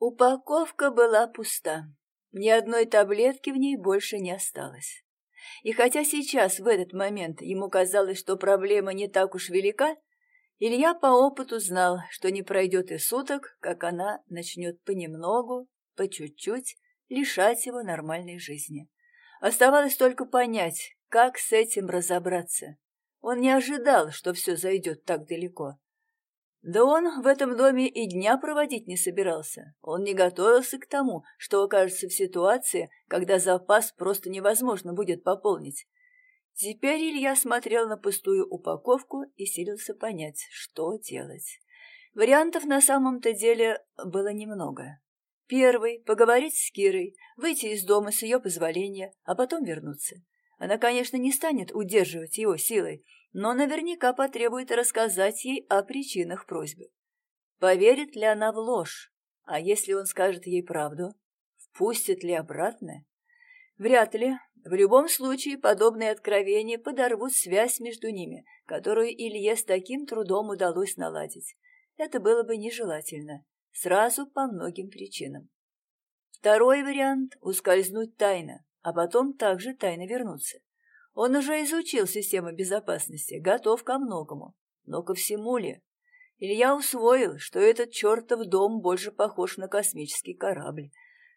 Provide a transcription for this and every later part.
Упаковка была пуста. Ни одной таблетки в ней больше не осталось. И хотя сейчас, в этот момент, ему казалось, что проблема не так уж велика, Илья по опыту знал, что не пройдет и суток, как она начнет понемногу, по чуть-чуть лишать его нормальной жизни. Оставалось только понять, как с этим разобраться. Он не ожидал, что все зайдет так далеко. Да он в этом доме и дня проводить не собирался. Он не готовился к тому, что окажется в ситуации, когда запас просто невозможно будет пополнить. Теперь Илья смотрел на пустую упаковку и силился понять, что делать. Вариантов на самом-то деле было немного. Первый — поговорить с Кирой, выйти из дома с ее позволения, а потом вернуться. Она, конечно, не станет удерживать его силой, но наверняка потребует рассказать ей о причинах просьбы. Поверит ли она в ложь? А если он скажет ей правду? Впустит ли обратно? Вряд ли. В любом случае, подобные откровения подорвут связь между ними, которую Илье с таким трудом удалось наладить. Это было бы нежелательно. Сразу по многим причинам. Второй вариант — ускользнуть тайно, а потом также тайно вернуться. Он уже изучил систему безопасности, готов ко многому. Но ко всему ли? Илья усвоил, что этот чертов дом больше похож на космический корабль.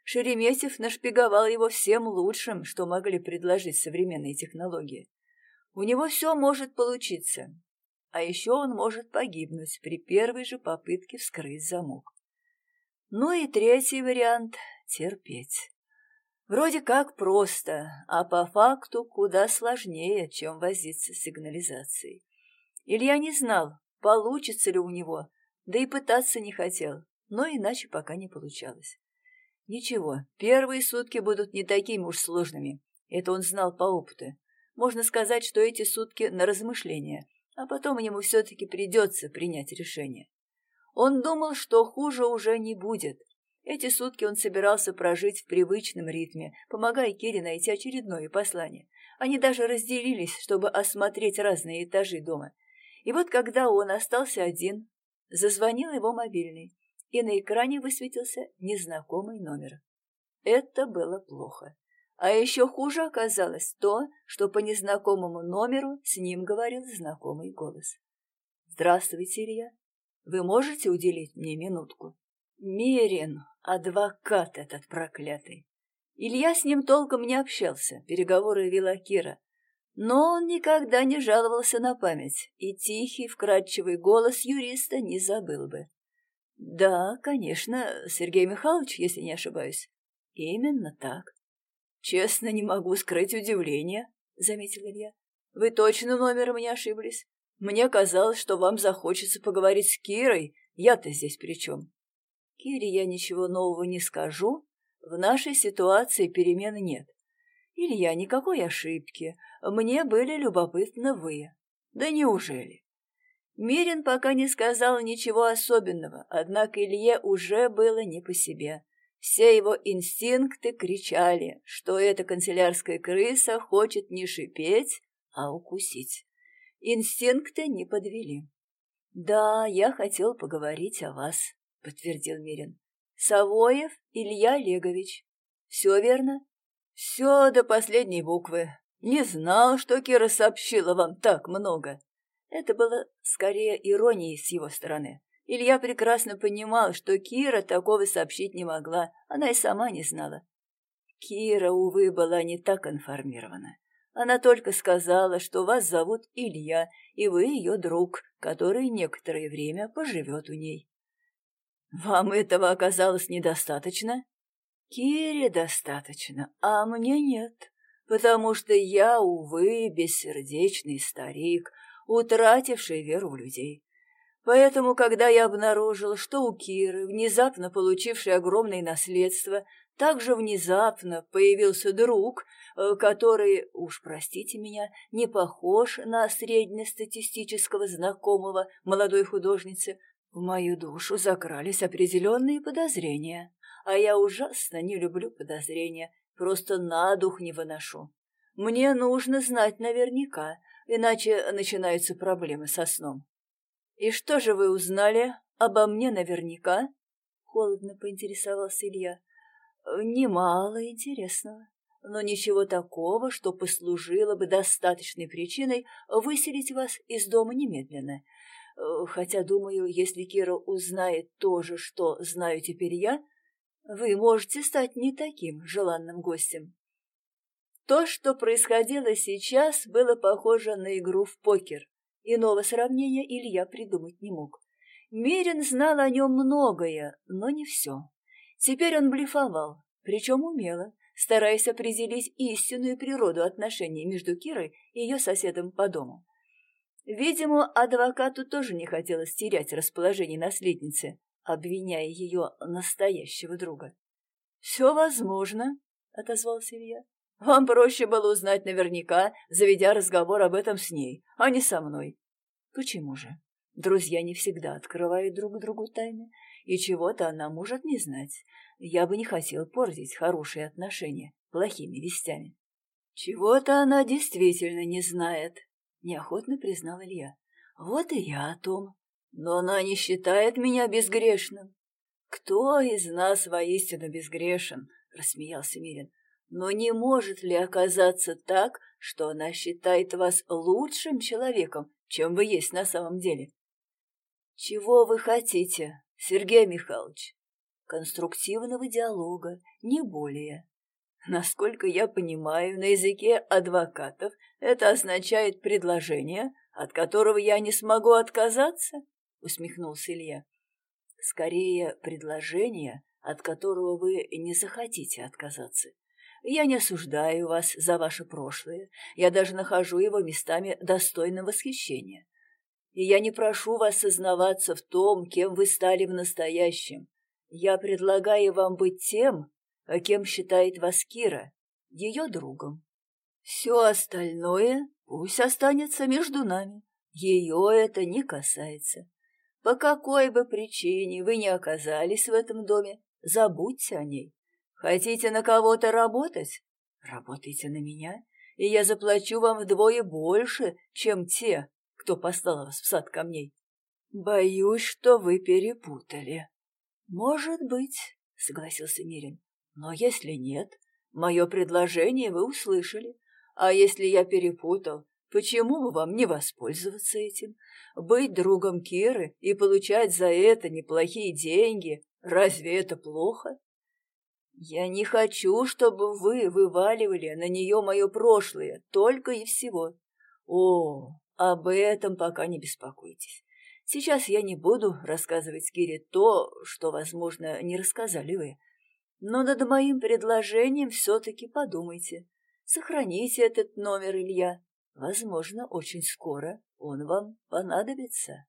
Шереметьев нашпиговал его всем лучшим, что могли предложить современные технологии. У него все может получиться. А еще он может погибнуть при первой же попытке вскрыть замок. Ну и третий вариант — терпеть. Вроде как просто, а по факту куда сложнее, чем возиться с сигнализацией. Илья не знал, получится ли у него, да и пытаться не хотел, но иначе пока не получалось. Ничего, первые сутки будут не такими уж сложными, это он знал по опыту. Можно сказать, что эти сутки на размышления, а потом ему все-таки придется принять решение. Он думал, что хуже уже не будет. Эти сутки он собирался прожить в привычном ритме, помогая Кире найти очередное послание. Они даже разделились, чтобы осмотреть разные этажи дома. И вот когда он остался один, зазвонил его мобильный, и на экране высветился незнакомый номер. Это было плохо. А еще хуже оказалось то, что по незнакомому номеру с ним говорил знакомый голос. «Здравствуйте, Илья. Вы можете уделить мне минутку? Мерин, адвокат этот проклятый. Илья с ним толком не общался, переговоры вела Кира. Но он никогда не жаловался на память, и тихий, вкрадчивый голос юриста не забыл бы. «Да, конечно, Сергей Михайлович, если не ошибаюсь». «Именно так». «Честно, не могу скрыть удивление», — заметил Илья. «Вы точно номером не ошиблись. Мне казалось, что вам захочется поговорить с Кирой. Я-то здесь при чем? Кире я ничего нового не скажу. В нашей ситуации перемен нет. Илья, никакой ошибки. Мне были любопытны вы. Да неужели? Мирин пока не сказал ничего особенного, однако Илье уже было не по себе. Все его инстинкты кричали, что эта канцелярская крыса хочет не шипеть, а укусить. Инстинкты не подвели. «Да, я хотел поговорить о вас», — подтвердил Мирин. «Савоев Илья Олегович. Все верно?» «Все до последней буквы. Не знал, что Кира сообщила вам так много». Это было скорее иронией с его стороны. Илья прекрасно понимал, что Кира такого сообщить не могла, она и сама не знала. Кира, увы, была не так информирована. Она только сказала, что вас зовут Илья, и вы ее друг, который некоторое время поживет у ней. Вам этого оказалось недостаточно? Кире достаточно, а мне нет, потому что я, увы, бессердечный старик, утративший веру в людей. Поэтому, когда я обнаружил, что у Киры, внезапно получившей огромное наследство, также внезапно появился друг, э, который, уж простите меня, не похож на среднестатистического знакомого молодой художницы. В мою душу закрались определенные подозрения, а я ужасно не люблю подозрения, просто на дух не выношу. Мне нужно знать наверняка, иначе начинаются проблемы со сном. И что же вы узнали обо мне наверняка? Холодно поинтересовался Илья. Немало интересного, но ничего такого, что послужило бы достаточной причиной выселить вас из дома немедленно. Хотя, думаю, если Кира узнает то же, что знаю теперь я, вы можете стать не таким желанным гостем. То, что происходило сейчас, было похоже на игру в покер. Иного сравнения Илья придумать не мог. Мерин знал о нем многое, но не все. Теперь он блефовал, причем умело, стараясь определить истинную природу отношений между Кирой и ее соседом по дому. Видимо, адвокату тоже не хотелось терять расположение наследницы, обвиняя ее настоящего друга. — Все возможно, — отозвался Илья. — Вам проще было узнать наверняка, заведя разговор об этом с ней, а не со мной. — Почему же? Друзья не всегда открывают друг другу тайны, и чего-то она может не знать. Я бы не хотел портить хорошие отношения плохими вестями. — Чего-то она действительно не знает, — неохотно признал Илья. — Вот и я о том. Но она не считает меня безгрешным. Кто из нас воистину безгрешен? рассмеялся Мирин. Но не может ли оказаться так, что она считает вас лучшим человеком, чем вы есть на самом деле? Чего вы хотите, Сергей Михайлович? Конструктивного диалога, не более. Насколько я понимаю, на языке адвокатов это означает предложение, от которого я не смогу отказаться усмехнулся Илья. Скорее, предложение, от которого вы не захотите отказаться. Я не осуждаю вас за ваше прошлое, я даже нахожу его местами достойным восхищения. И я не прошу вас сознаваться в том, кем вы стали в настоящем. Я предлагаю вам быть тем, кем считает вас Кира, ее другом. Все остальное пусть останется между нами. Ее это не касается. По какой бы причине вы не оказались в этом доме, забудьте о ней. Хотите на кого-то работать? Работайте на меня, и я заплачу вам вдвое больше, чем те, кто послал вас в сад камней. Боюсь, что вы перепутали. Может быть, согласился Мирин. Но если нет, мое предложение вы услышали. А если я перепутал, почему бы вам не воспользоваться этим? Быть другом Киры и получать за это неплохие деньги, разве это плохо? Я не хочу, чтобы вы вываливали на нее мое прошлое, только и всего. О, об этом пока не беспокойтесь. Сейчас я не буду рассказывать Кире то, что, возможно, не рассказали вы. Но над моим предложением все-таки подумайте. Сохраните этот номер, Илья. Возможно, очень скоро он вам понадобится.